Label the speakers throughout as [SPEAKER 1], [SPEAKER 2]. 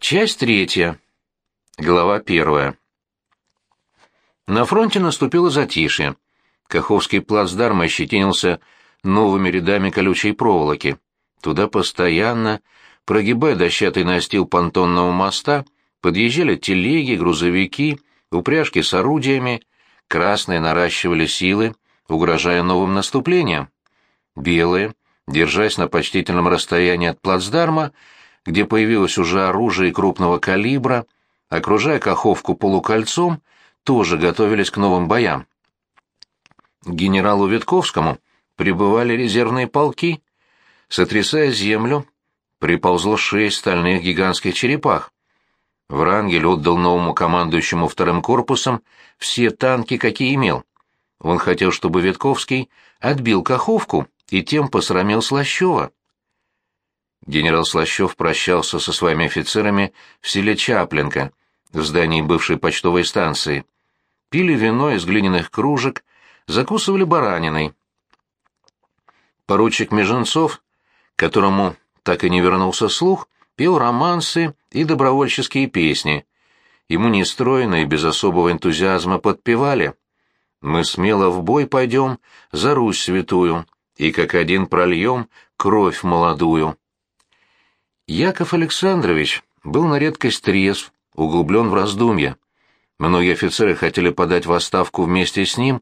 [SPEAKER 1] Часть третья. Глава первая. На фронте наступило затишье. Каховский плацдарм ощетинился новыми рядами колючей проволоки. Туда постоянно, прогибая дощатый настил понтонного моста, подъезжали телеги, грузовики, упряжки с орудиями, красные наращивали силы, угрожая новым наступлением. Белые, держась на почтительном расстоянии от плацдарма, где появилось уже оружие крупного калибра, окружая Каховку полукольцом, тоже готовились к новым боям. К генералу Витковскому прибывали резервные полки. Сотрясая землю, приползло шесть стальных гигантских черепах. Врангель отдал новому командующему вторым корпусом все танки, какие имел. Он хотел, чтобы Витковский отбил Каховку и тем посрамил Слащева. Генерал Слащев прощался со своими офицерами в селе Чаплинка, в здании бывшей почтовой станции. Пили вино из глиняных кружек, закусывали бараниной. Поручик Меженцов, которому так и не вернулся слух, пел романсы и добровольческие песни. Ему нестройно и без особого энтузиазма подпевали. «Мы смело в бой пойдем за Русь святую, и как один прольем кровь молодую». Яков Александрович был на редкость трезв, углублен в раздумья. Многие офицеры хотели подать в отставку вместе с ним,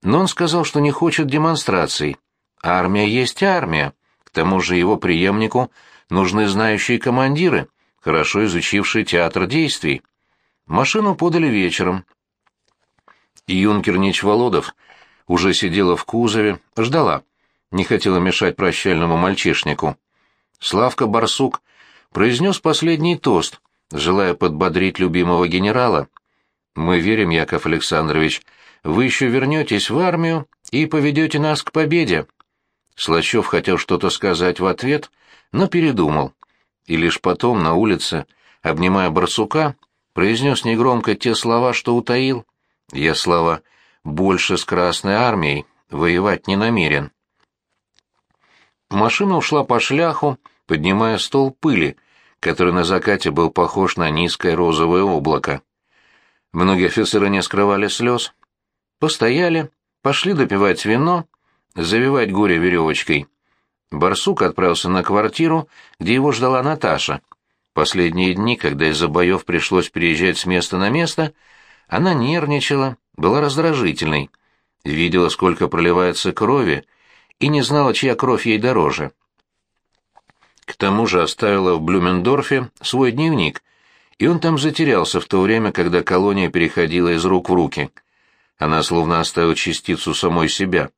[SPEAKER 1] но он сказал, что не хочет демонстраций. Армия есть армия, к тому же его преемнику нужны знающие командиры, хорошо изучившие театр действий. Машину подали вечером. Юнкер Ничволодов уже сидела в кузове, ждала, не хотела мешать прощальному мальчишнику. Славка Барсук произнес последний тост, желая подбодрить любимого генерала. «Мы верим, Яков Александрович, вы еще вернетесь в армию и поведете нас к победе». Слащев хотел что-то сказать в ответ, но передумал. И лишь потом на улице, обнимая барсука, произнес негромко те слова, что утаил. «Я, слова, больше с Красной Армией воевать не намерен». Машина ушла по шляху, поднимая стол пыли, который на закате был похож на низкое розовое облако. Многие офицеры не скрывали слез. Постояли, пошли допивать вино, завивать горе веревочкой. Барсук отправился на квартиру, где его ждала Наташа. Последние дни, когда из-за боев пришлось переезжать с места на место, она нервничала, была раздражительной, видела, сколько проливается крови, и не знала, чья кровь ей дороже. К тому же оставила в Блюмендорфе свой дневник, и он там затерялся в то время, когда колония переходила из рук в руки. Она словно оставила частицу самой себя.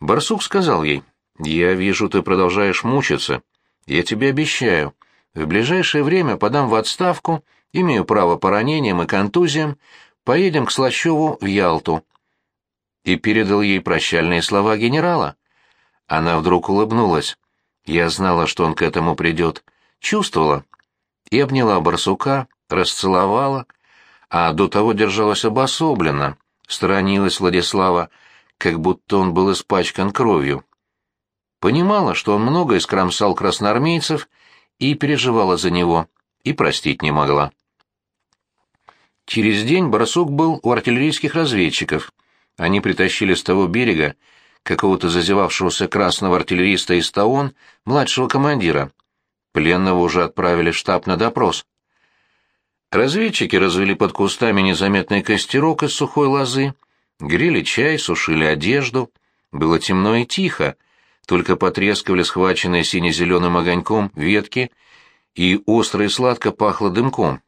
[SPEAKER 1] Барсук сказал ей, «Я вижу, ты продолжаешь мучиться. Я тебе обещаю, в ближайшее время подам в отставку, имею право по ранениям и контузиям, поедем к Слащеву в Ялту и передал ей прощальные слова генерала. Она вдруг улыбнулась. Я знала, что он к этому придет. Чувствовала. И обняла барсука, расцеловала, а до того держалась обособленно, сторонилась Владислава, как будто он был испачкан кровью. Понимала, что он много искромсал красноармейцев и переживала за него, и простить не могла. Через день барсук был у артиллерийских разведчиков — они притащили с того берега какого-то зазевавшегося красного артиллериста из Таон, младшего командира. Пленного уже отправили в штаб на допрос. Разведчики развели под кустами незаметный костерок из сухой лозы, грели чай, сушили одежду. Было темно и тихо, только потрескивали схваченные сине-зеленым огоньком ветки, и остро и сладко пахло дымком.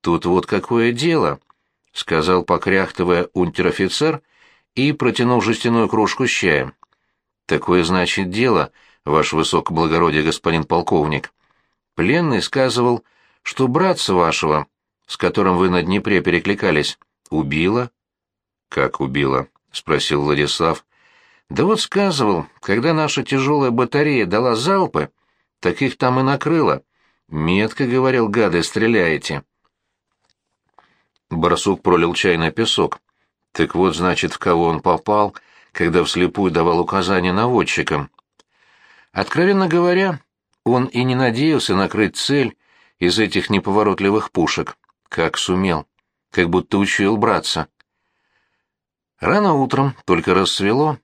[SPEAKER 1] «Тут вот какое дело», — сказал, покряхтывая унтер-офицер и протянул жестяную кружку с чаем. «Такое, значит, дело, ваше высокоблагородие, господин полковник. Пленный сказывал, что братца вашего, с которым вы на Днепре перекликались, убила?» «Как убила?» — спросил Владислав. «Да вот сказывал, когда наша тяжелая батарея дала залпы, так их там и накрыло. Метко, — говорил, — гады, стреляете». Барсук пролил чай на песок. Так вот, значит, в кого он попал, когда вслепую давал указания наводчикам. Откровенно говоря, он и не надеялся накрыть цель, из этих неповоротливых пушек. Как сумел. Как будто учил браться. Рано утром, только рассвело,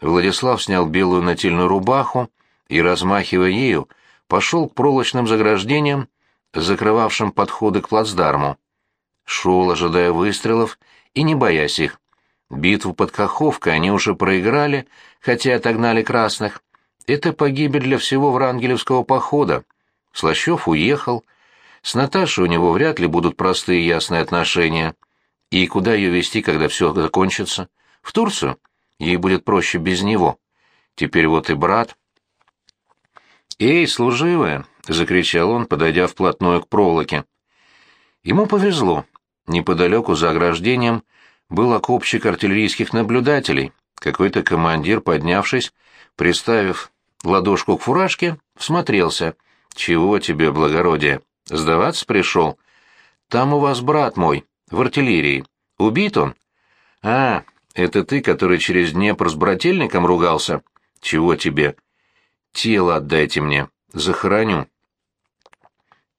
[SPEAKER 1] Владислав снял белую нательную рубаху и, размахивая ею, пошел к проволочным заграждениям, закрывавшим подходы к плацдарму. Шел, ожидая выстрелов и не боясь их. Битву под Каховкой они уже проиграли, хотя отогнали красных. Это погибель для всего Врангелевского похода. Слащев уехал. С Наташей у него вряд ли будут простые и ясные отношения. И куда ее вести, когда все закончится? В Турцию? Ей будет проще без него. Теперь вот и брат. «Эй, служивая!» — закричал он, подойдя вплотную к проволоке. Ему повезло. Неподалеку за ограждением был окопчик артиллерийских наблюдателей. Какой-то командир, поднявшись, приставив ладошку к фуражке, всмотрелся. «Чего тебе, благородие? Сдаваться пришел? Там у вас брат мой, в артиллерии. Убит он?» «А, это ты, который через Днепр с брательником ругался? Чего тебе? Тело отдайте мне, захороню».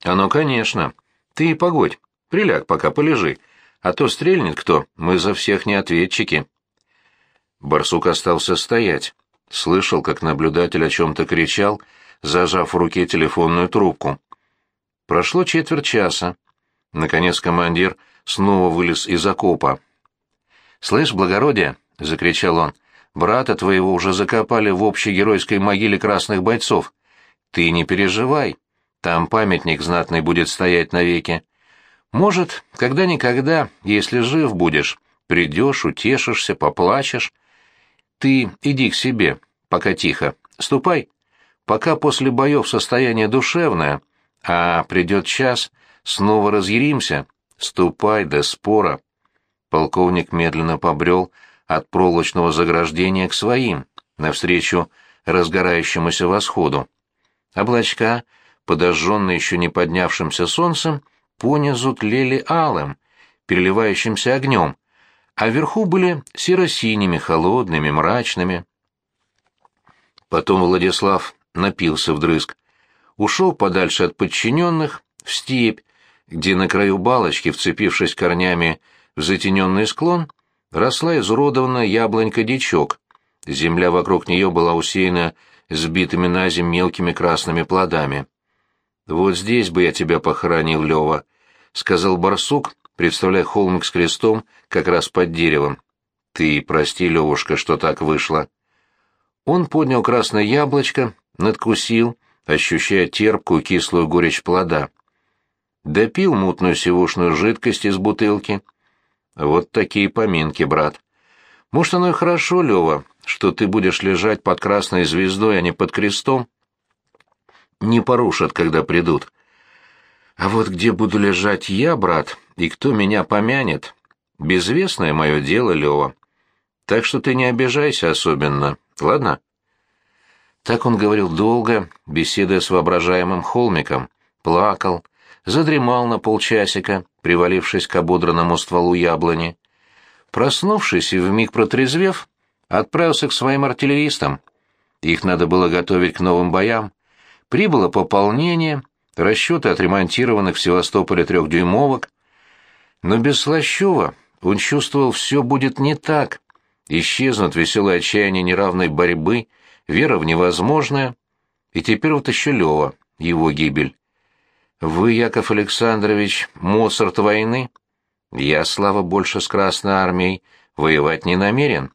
[SPEAKER 1] «А ну, конечно. Ты погодь, приляг, пока полежи, а то стрельнет кто, мы за всех не ответчики». Барсук остался стоять. Слышал, как наблюдатель о чем-то кричал, зажав в руке телефонную трубку. Прошло четверть часа. Наконец командир снова вылез из окопа. «Слышь, благородие!» — закричал он. «Брата твоего уже закопали в общей геройской могиле красных бойцов. Ты не переживай, там памятник знатный будет стоять навеки. Может, когда-никогда, если жив будешь, придешь, утешишься, поплачешь, ты иди к себе, пока тихо. Ступай. Пока после боев состояние душевное, а придет час, снова разъяримся. Ступай до спора. Полковник медленно побрел от проволочного заграждения к своим, навстречу разгорающемуся восходу. Облачка, подожженные еще не поднявшимся солнцем, понизу тлели алым, переливающимся огнем, а вверху были серо-синими, холодными, мрачными. Потом Владислав напился вдрызг, ушел подальше от подчиненных, в степь, где на краю балочки, вцепившись корнями в затененный склон, росла изуродованная яблонька-дичок. Земля вокруг нее была усеяна сбитыми на земь мелкими красными плодами. «Вот здесь бы я тебя похоронил, Лева», — сказал барсук, представляя холмик с крестом как раз под деревом. «Ты прости, Левушка, что так вышло». Он поднял красное яблочко, надкусил, ощущая терпкую кислую горечь плода. Допил мутную сивушную жидкость из бутылки. Вот такие поминки, брат. Может, оно и хорошо, Лева, что ты будешь лежать под красной звездой, а не под крестом? Не порушат, когда придут. А вот где буду лежать я, брат, и кто меня помянет, безвестное мое дело, Лева. Так что ты не обижайся особенно, ладно? Так он говорил долго, беседуя с воображаемым холмиком, плакал, задремал на полчасика, привалившись к ободранному стволу яблони. Проснувшись и вмиг протрезвев, отправился к своим артиллеристам. Их надо было готовить к новым боям. Прибыло пополнение, расчеты отремонтированных в Севастополе трехдюймовок. Но без Слащева он чувствовал, все будет не так. Исчезнут веселое отчаяние неравной борьбы, вера в невозможное. И теперь вот еще Лева, его гибель. Вы, Яков Александрович, Моцарт войны? Я, слава больше с Красной Армией, воевать не намерен.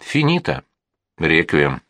[SPEAKER 1] Финита. Реквием.